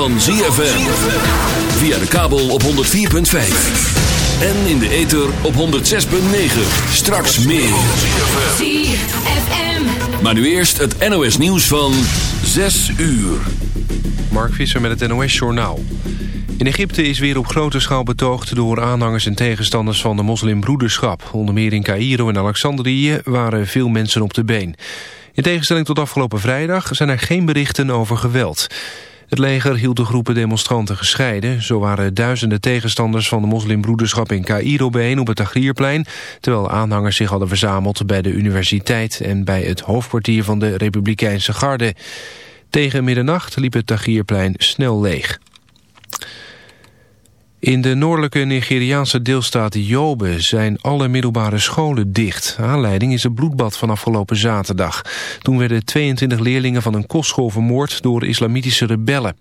van ZFM. Via de kabel op 104.5. En in de ether op 106.9. Straks meer. ZFM. Maar nu eerst het NOS nieuws van 6 uur. Mark Visser met het NOS Journaal. In Egypte is weer op grote schaal betoogd door aanhangers en tegenstanders van de moslimbroederschap. Onder meer in Cairo en Alexandrië waren veel mensen op de been. In tegenstelling tot afgelopen vrijdag zijn er geen berichten over geweld. Het leger hield de groepen demonstranten gescheiden. Zo waren duizenden tegenstanders van de moslimbroederschap in Cairo bijeen op het Tagrierplein... terwijl aanhangers zich hadden verzameld bij de universiteit... en bij het hoofdkwartier van de Republikeinse Garde. Tegen middernacht liep het Tagrierplein snel leeg. In de noordelijke Nigeriaanse deelstaat Yobe zijn alle middelbare scholen dicht. Aanleiding is het bloedbad van afgelopen zaterdag. Toen werden 22 leerlingen van een kostschool vermoord door islamitische rebellen.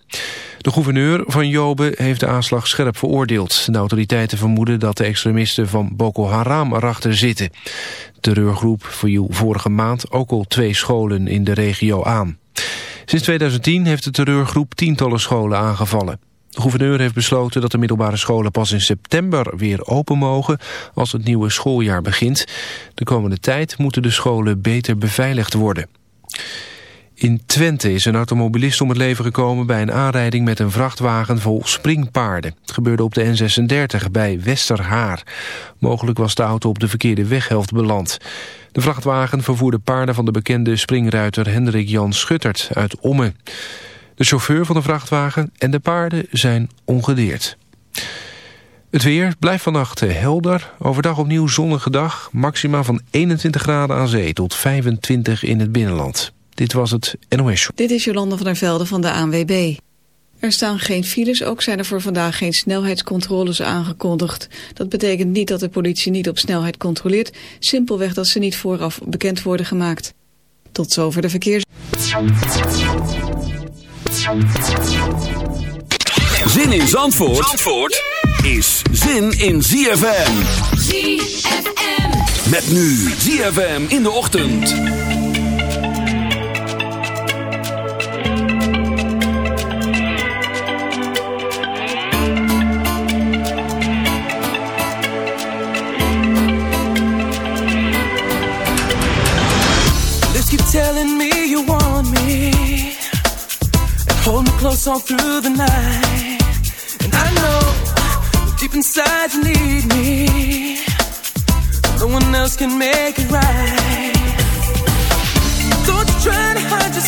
De gouverneur van Yobe heeft de aanslag scherp veroordeeld. De autoriteiten vermoeden dat de extremisten van Boko Haram erachter zitten. De terreurgroep verjoel vorige maand ook al twee scholen in de regio aan. Sinds 2010 heeft de terreurgroep tientallen scholen aangevallen. De gouverneur heeft besloten dat de middelbare scholen pas in september weer open mogen als het nieuwe schooljaar begint. De komende tijd moeten de scholen beter beveiligd worden. In Twente is een automobilist om het leven gekomen bij een aanrijding met een vrachtwagen vol springpaarden. Het gebeurde op de N36 bij Westerhaar. Mogelijk was de auto op de verkeerde weghelft beland. De vrachtwagen vervoerde paarden van de bekende springruiter Hendrik Jan Schuttert uit Ommen. De chauffeur van de vrachtwagen en de paarden zijn ongedeerd. Het weer blijft vannacht helder. Overdag opnieuw zonnige dag. Maxima van 21 graden aan zee tot 25 in het binnenland. Dit was het NOS Dit is Jolanda van der Velde van de ANWB. Er staan geen files, ook zijn er voor vandaag geen snelheidscontroles aangekondigd. Dat betekent niet dat de politie niet op snelheid controleert, simpelweg dat ze niet vooraf bekend worden gemaakt. Tot zover de verkeers... Zin in Zandvoort, Zandvoort is zin in ZFM. ZFM. Met nu ZFM in de ochtend. Lips keep telling me you want close all through the night. And I know deep inside you need me. No one else can make it right. Don't you try to hide your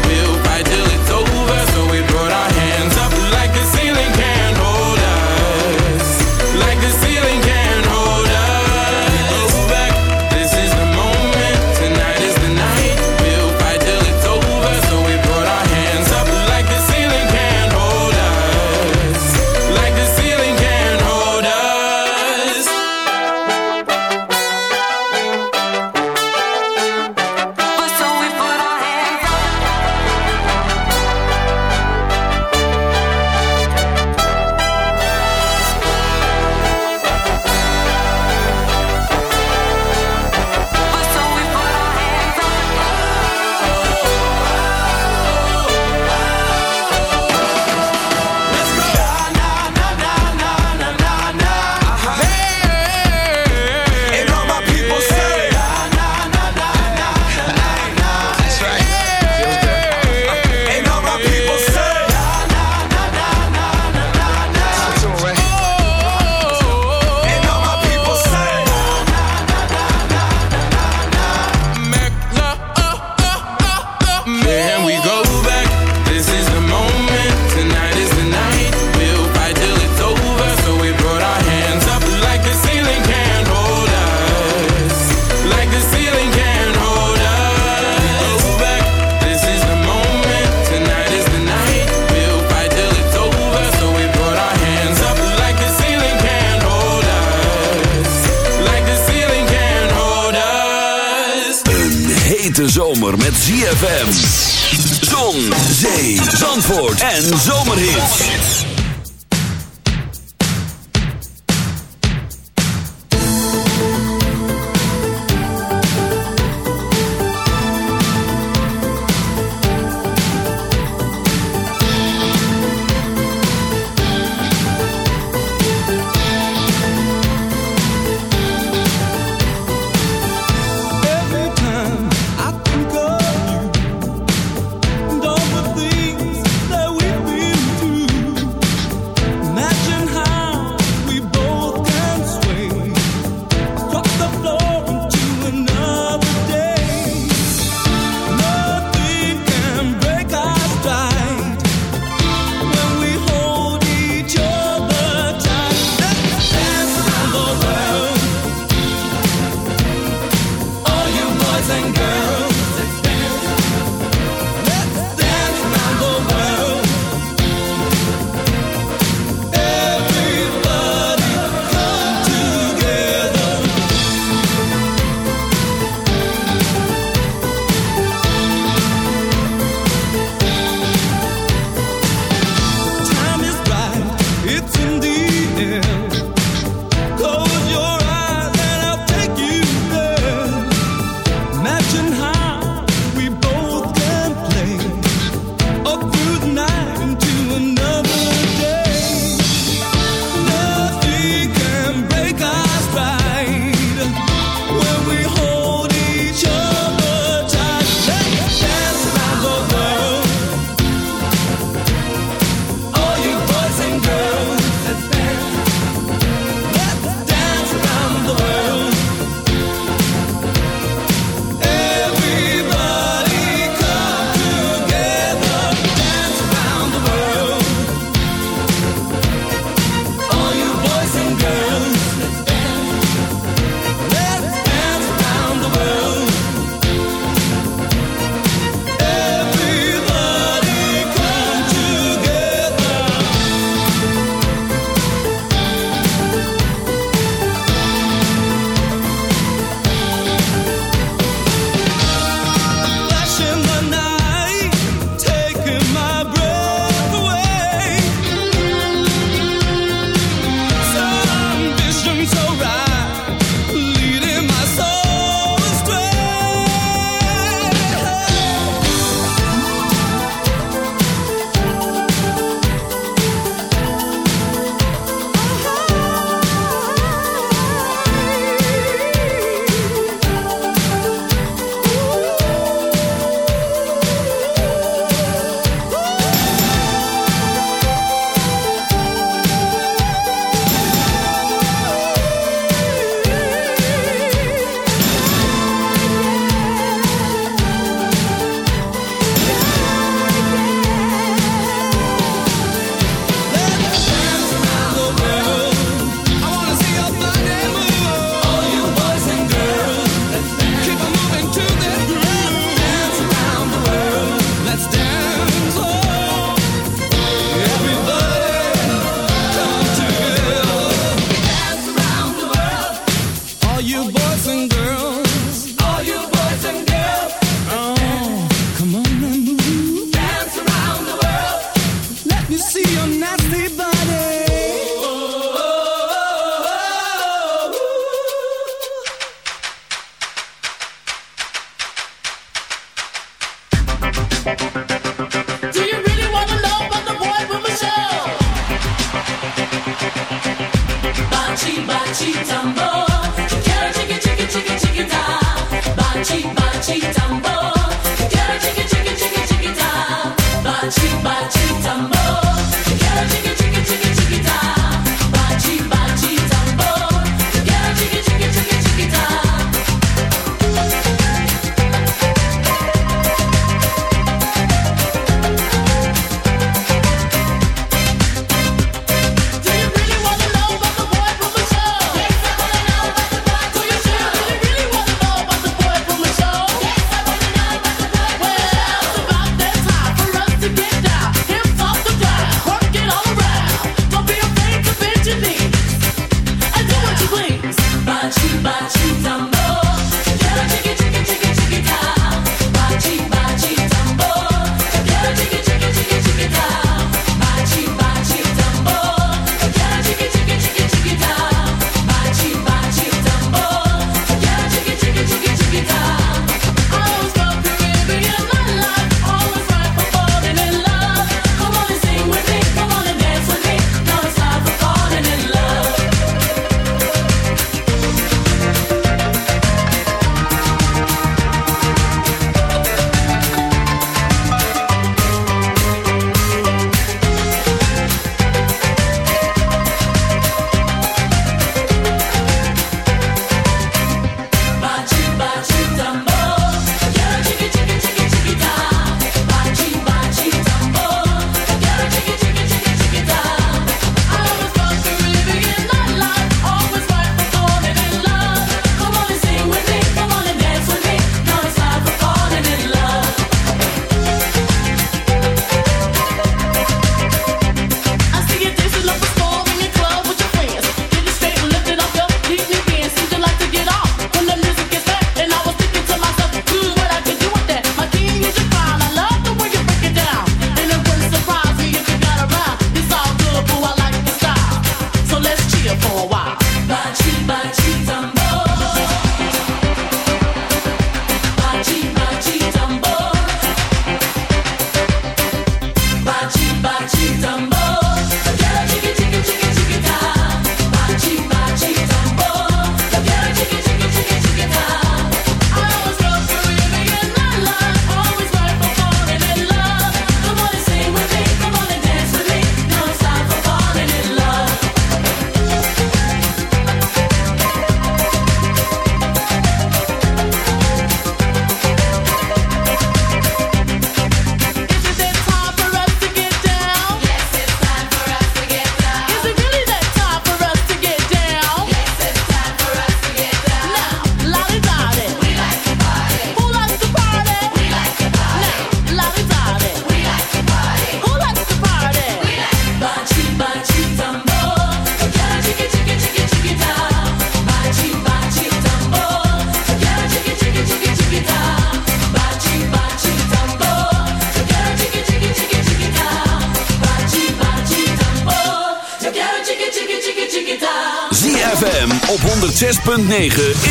106.9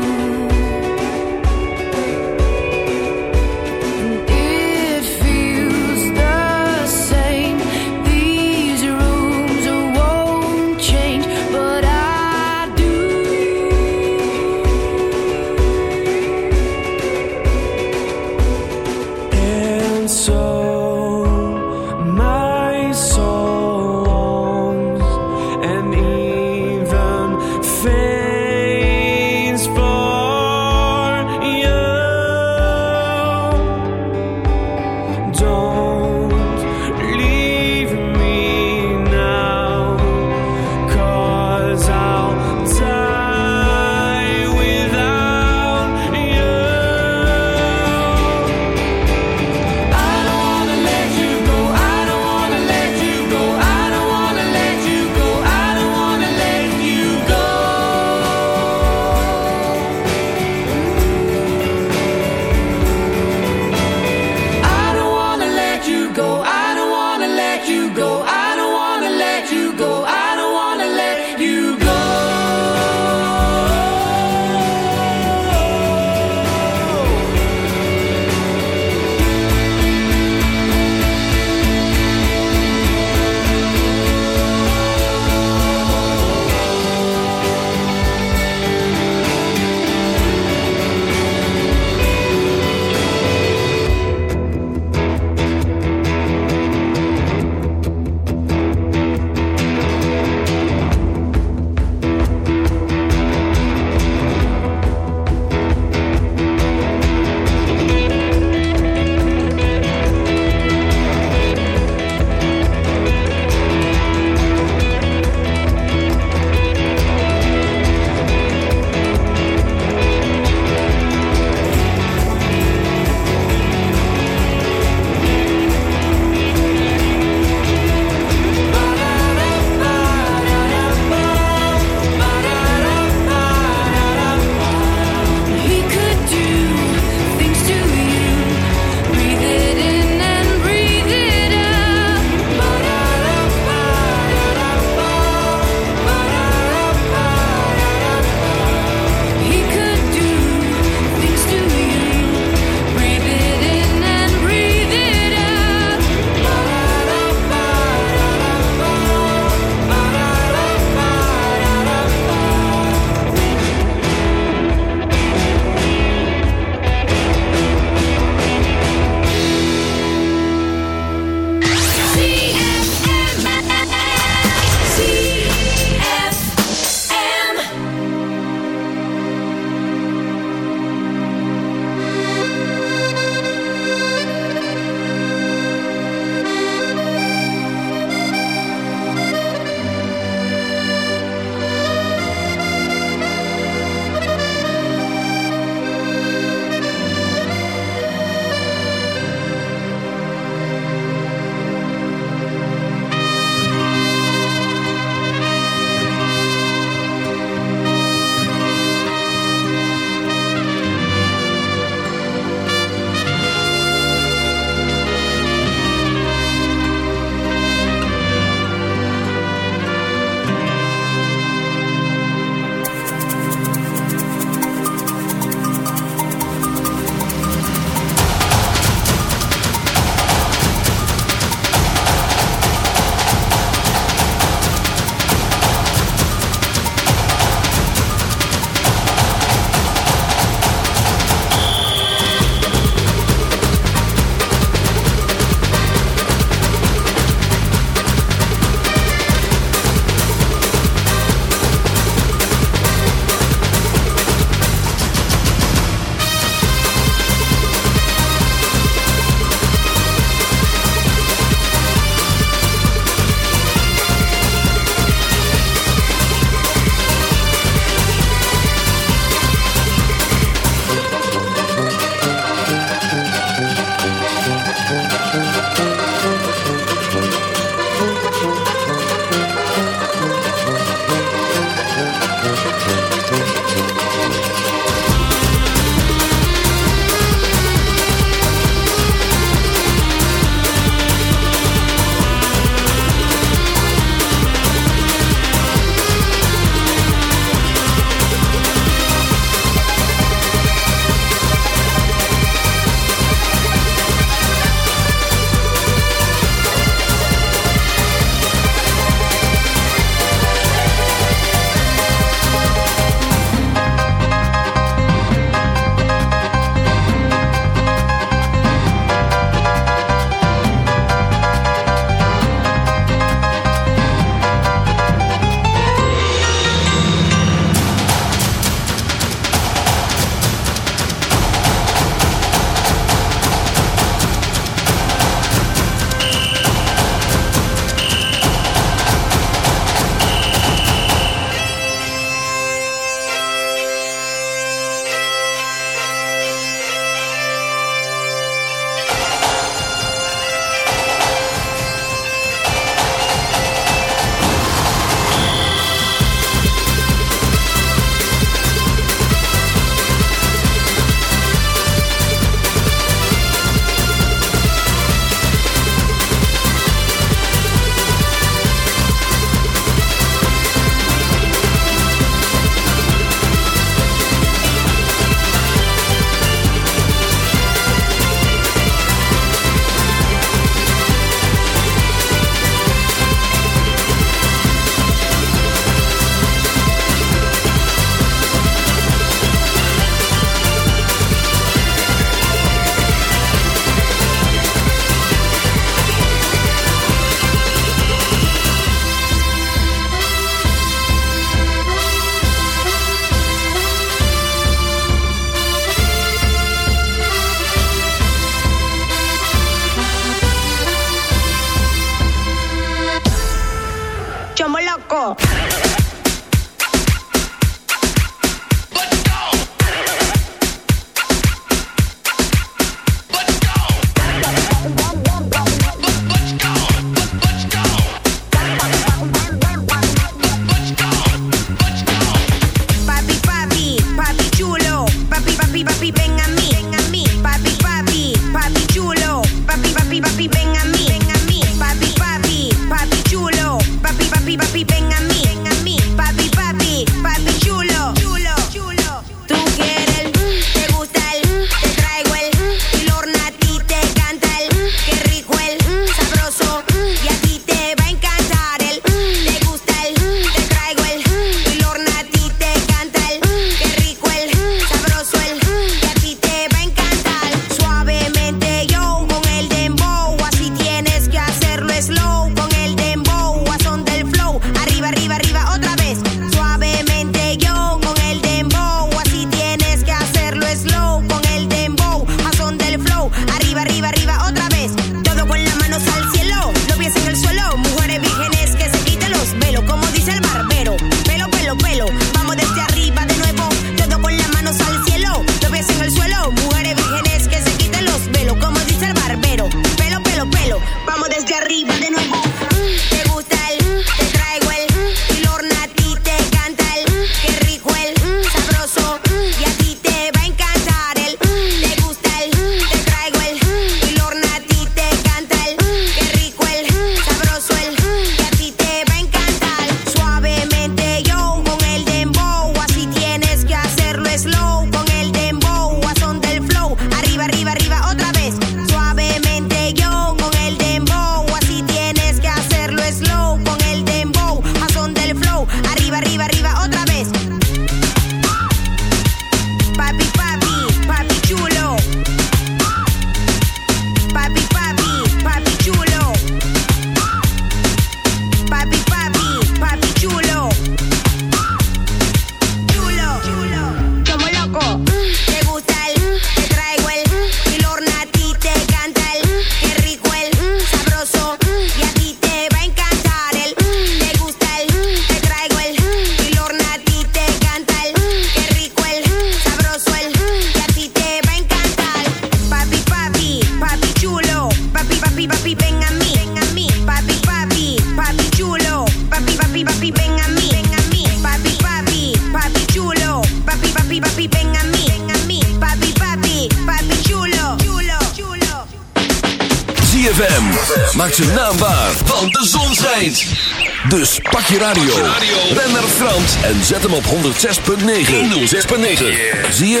106.9. 106.9. Zie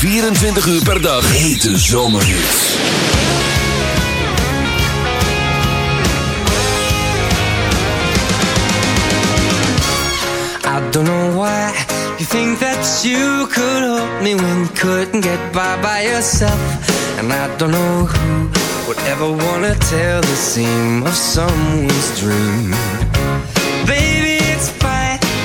24 uur per dag. Hete zomerhits. I don't know why you think that you could help me when you couldn't get by by yourself. And I don't know who would ever want to tell the scene of someone's dream.